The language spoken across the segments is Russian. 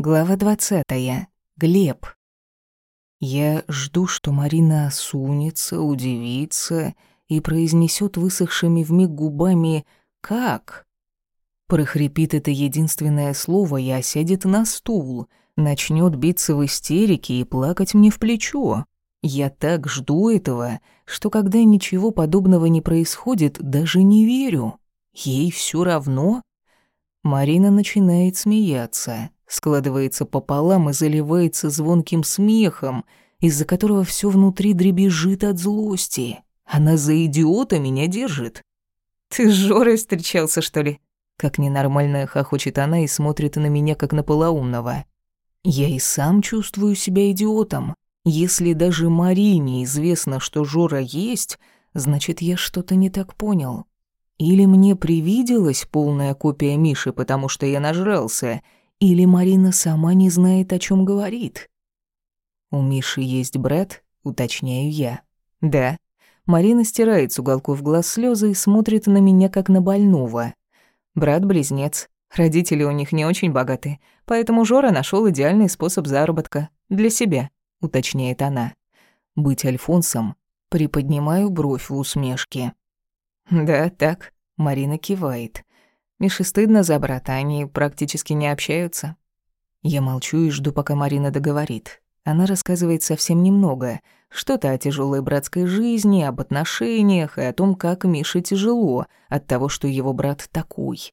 Глава двадцатая. Глеб. Я жду, что Марина осунется, удивится и произнесет высохшими вмиг губами «Как?». Прохрипит это единственное слово и осядет на стул, начнет биться в истерике и плакать мне в плечо. Я так жду этого, что когда ничего подобного не происходит, даже не верю. Ей все равно. Марина начинает смеяться складывается пополам и заливается звонким смехом, из-за которого все внутри дребезжит от злости. Она за идиота меня держит. «Ты с Жорой встречался, что ли?» Как ненормальная хохочет она и смотрит на меня, как на полоумного. Я и сам чувствую себя идиотом. Если даже Марине известно, что Жора есть, значит, я что-то не так понял. Или мне привиделась полная копия Миши, потому что я нажрался — или Марина сама не знает, о чем говорит? У Миши есть брат, уточняю я. Да. Марина стирает с уголков глаз слезы и смотрит на меня, как на больного. Брат-близнец. Родители у них не очень богаты, поэтому Жора нашел идеальный способ заработка. Для себя, уточняет она. Быть Альфонсом приподнимаю бровь в усмешке. Да, так. Марина кивает. Мише стыдно за брата, они практически не общаются. Я молчу и жду, пока Марина договорит. Она рассказывает совсем немного. Что-то о тяжелой братской жизни, об отношениях и о том, как Мише тяжело от того, что его брат такой.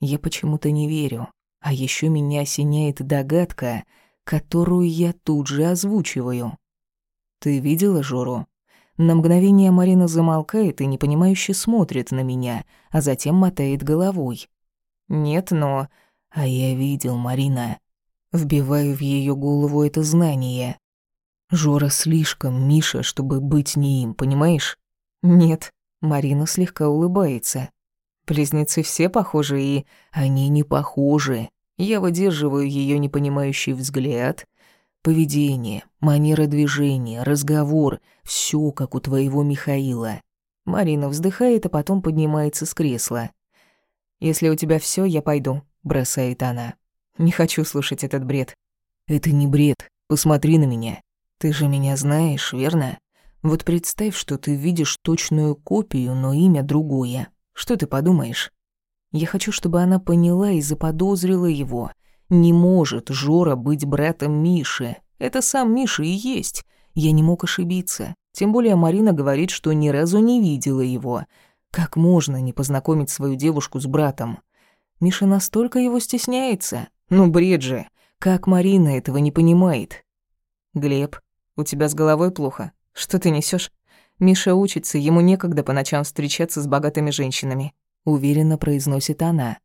Я почему-то не верю. А еще меня осеняет догадка, которую я тут же озвучиваю. «Ты видела Жору?» На мгновение Марина замолкает и непонимающе смотрит на меня, а затем мотает головой. «Нет, но...» «А я видел, Марина». Вбиваю в ее голову это знание. Жора слишком Миша, чтобы быть не им, понимаешь? Нет. Марина слегка улыбается. Близнецы все похожи и... Они не похожи. Я выдерживаю ее непонимающий взгляд, Поведение, манера движения, разговор — все как у твоего Михаила. Марина вздыхает, а потом поднимается с кресла. «Если у тебя все, я пойду», — бросает она. «Не хочу слушать этот бред». «Это не бред. Посмотри на меня. Ты же меня знаешь, верно? Вот представь, что ты видишь точную копию, но имя другое. Что ты подумаешь?» Я хочу, чтобы она поняла и заподозрила его — не может Жора быть братом Миши. Это сам Миша и есть. Я не мог ошибиться. Тем более Марина говорит, что ни разу не видела его. Как можно не познакомить свою девушку с братом? Миша настолько его стесняется. Ну, бред же. Как Марина этого не понимает? Глеб, у тебя с головой плохо. Что ты несешь? Миша учится, ему некогда по ночам встречаться с богатыми женщинами. Уверенно произносит она.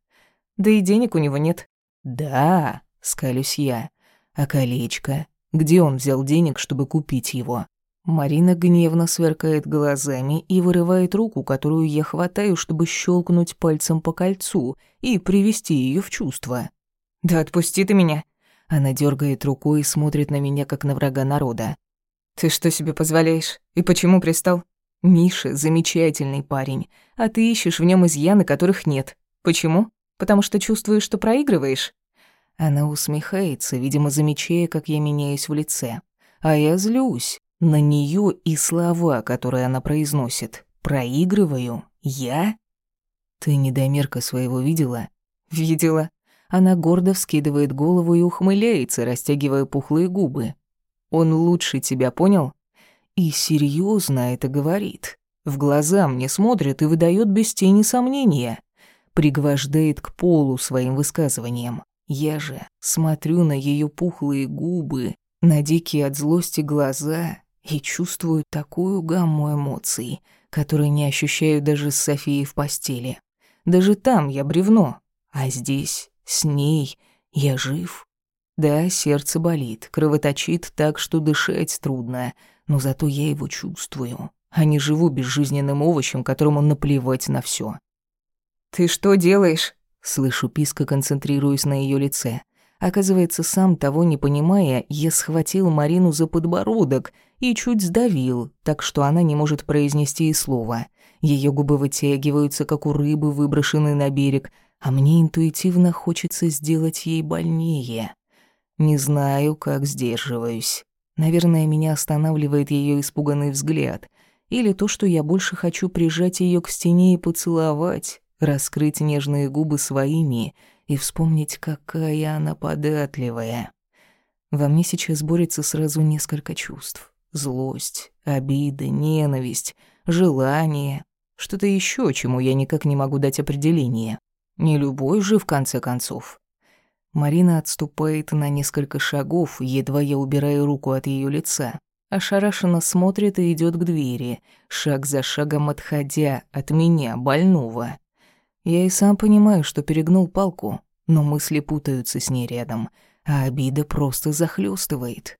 Да и денег у него нет. «Да», — скалюсь я. «А колечко? Где он взял денег, чтобы купить его?» Марина гневно сверкает глазами и вырывает руку, которую я хватаю, чтобы щелкнуть пальцем по кольцу и привести ее в чувство. «Да отпусти ты меня!» Она дергает рукой и смотрит на меня, как на врага народа. «Ты что себе позволяешь? И почему пристал?» «Миша — замечательный парень, а ты ищешь в нем изъяны, которых нет. Почему?» Потому что чувствуешь, что проигрываешь?» Она усмехается, видимо, замечая, как я меняюсь в лице. А я злюсь на нее и слова, которые она произносит. «Проигрываю? Я?» «Ты недомерка своего видела?» «Видела». Она гордо вскидывает голову и ухмыляется, растягивая пухлые губы. «Он лучше тебя, понял?» И серьезно это говорит. В глаза мне смотрит и выдает без тени сомнения пригвождает к полу своим высказыванием. Я же смотрю на ее пухлые губы, на дикие от злости глаза и чувствую такую гамму эмоций, которые не ощущаю даже с Софией в постели. Даже там я бревно, а здесь, с ней, я жив. Да, сердце болит, кровоточит так, что дышать трудно, но зато я его чувствую, а не живу безжизненным овощем, которому наплевать на все. «Ты что делаешь?» Слышу писка, концентрируясь на ее лице. Оказывается, сам того не понимая, я схватил Марину за подбородок и чуть сдавил, так что она не может произнести и слова. Ее губы вытягиваются, как у рыбы, выброшенной на берег, а мне интуитивно хочется сделать ей больнее. Не знаю, как сдерживаюсь. Наверное, меня останавливает ее испуганный взгляд. Или то, что я больше хочу прижать ее к стене и поцеловать, раскрыть нежные губы своими и вспомнить, какая она податливая. Во мне сейчас борется сразу несколько чувств. Злость, обида, ненависть, желание. Что-то еще, чему я никак не могу дать определение. Не любой же, в конце концов. Марина отступает на несколько шагов, едва я убираю руку от ее лица. Ошарашенно смотрит и идет к двери, шаг за шагом отходя от меня, больного. Я и сам понимаю, что перегнул палку, но мысли путаются с ней рядом — а обида просто захлестывает.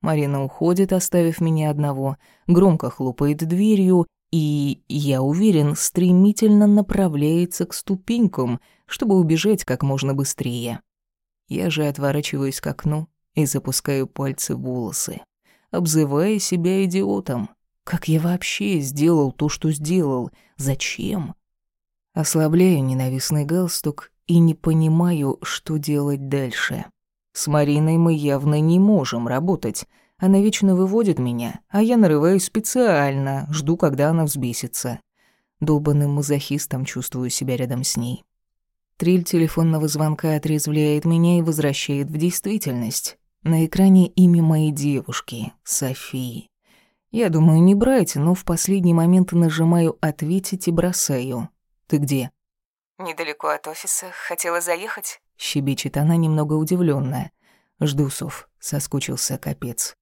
Марина уходит, оставив меня одного, громко хлопает дверью и, я уверен, стремительно направляется к ступенькам, чтобы убежать как можно быстрее. Я же отворачиваюсь к окну и запускаю пальцы в волосы, обзывая себя идиотом. Как я вообще сделал то, что сделал? Зачем? Ослабляю ненавистный галстук и не понимаю, что делать дальше. С Мариной мы явно не можем работать. Она вечно выводит меня, а я нарываюсь специально, жду, когда она взбесится. Долбанным мазохистом чувствую себя рядом с ней. Триль телефонного звонка отрезвляет меня и возвращает в действительность. На экране имя моей девушки, Софии. Я думаю не брать, но в последний момент нажимаю «Ответить» и бросаю. «Ты где?» «Недалеко от офиса. Хотела заехать?» Щебечет она немного удивленная. Жду сов. Соскучился капец.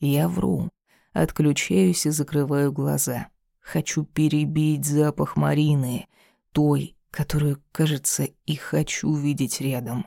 Я вру. Отключаюсь и закрываю глаза. Хочу перебить запах Марины. Той, которую, кажется, и хочу видеть рядом.